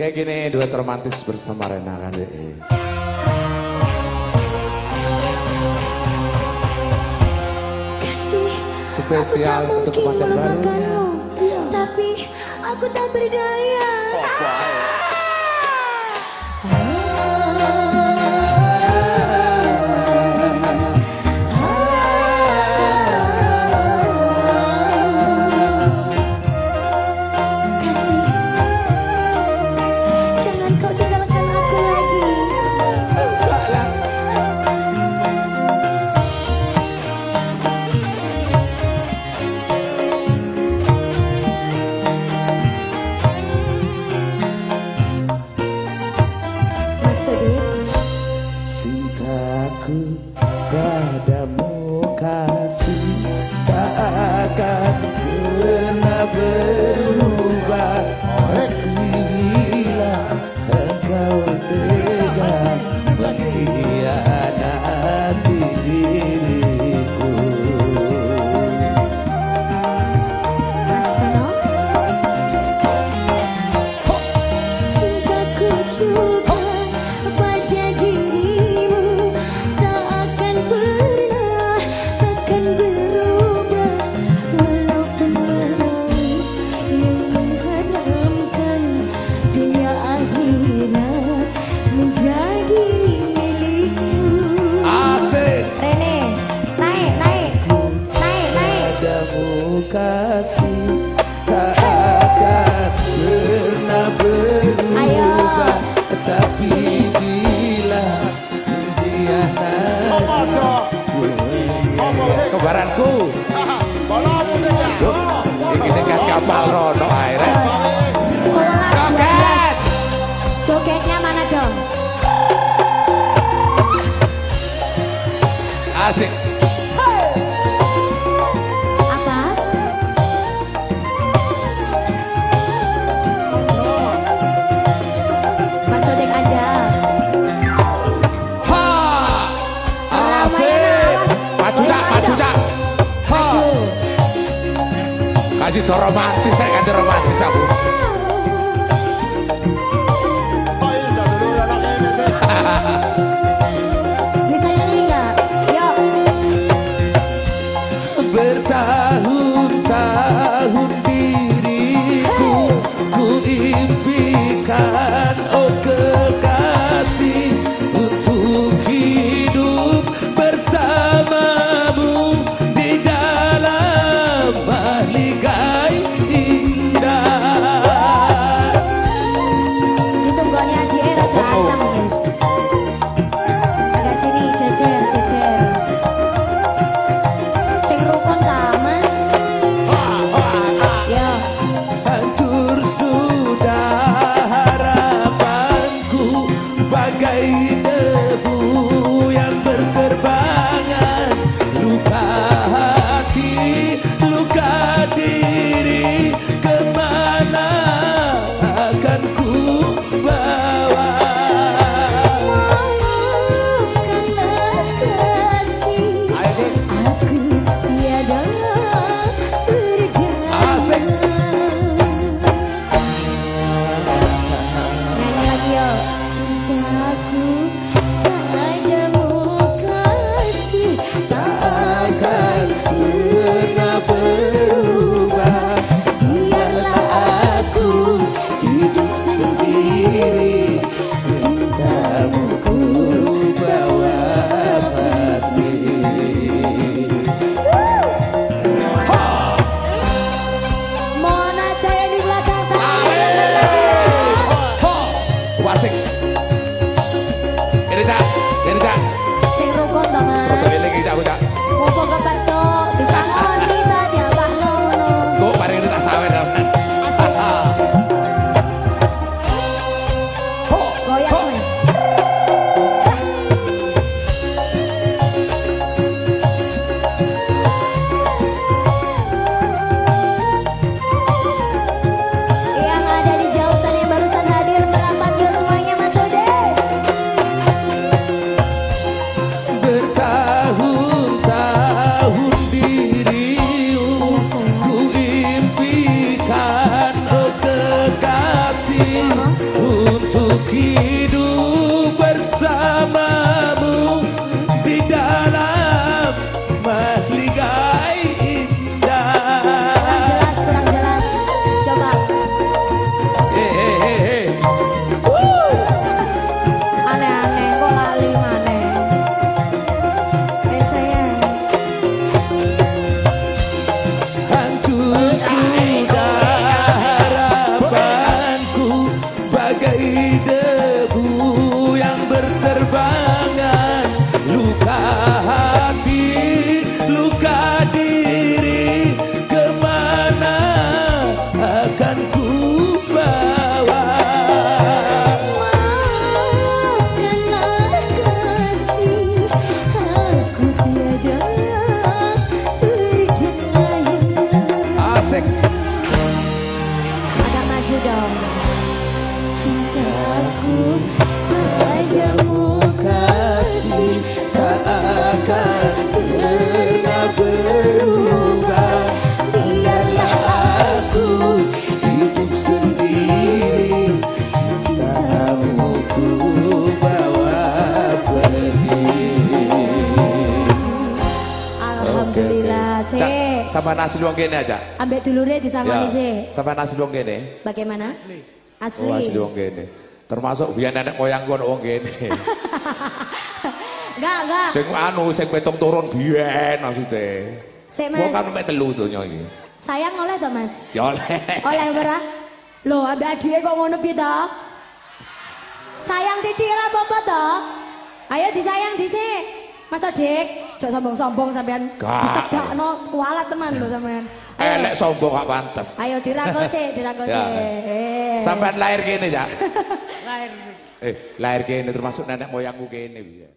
Kayak gini dua romantis bersama Rena kan deh. Spesial untuk pacar baru. Tapi aku tak berdaya. cinta akan pernah berhenti kasih tak akan pernah bila Kebaranku kapal air. Jogetnya mana dong? asik. Apa? Kasih romantis saya eh, kasih romantis aku. Oh. Classic. Berterbangan Luka hati, luka diri Ke mana akan ku bawa Maafkanlah kasih, aku tiada berdaya. Asik Agak maju dong. Cintaku sama nasi luang gini aja Ambek dulure disangoni sih. sama nasi luang gini Bagaimana? Asli. Oh, nasi luang gini termasuk biar nenek moyangku ada wong gini Enggak, enggak. sing anu sing petung turun biyen maksudnya Sik, Mas. kan mek telu tuh nyoy Sayang oleh toh, Mas? ya oleh Oleh ora? Loh, ambek adike kok ngono piye? Sayang titik ora apa-apa? Ayo disayang dhisik. Mas Adik, jok sombong-sombong sampean disedakno kualat teman lho sampean. Elek sombong gak pantes Ayo dirangkul sih, dirangkul Ya. sih. Sampean lahir gini ya Lahir. eh lahir gini termasuk nenek moyangku gini biyen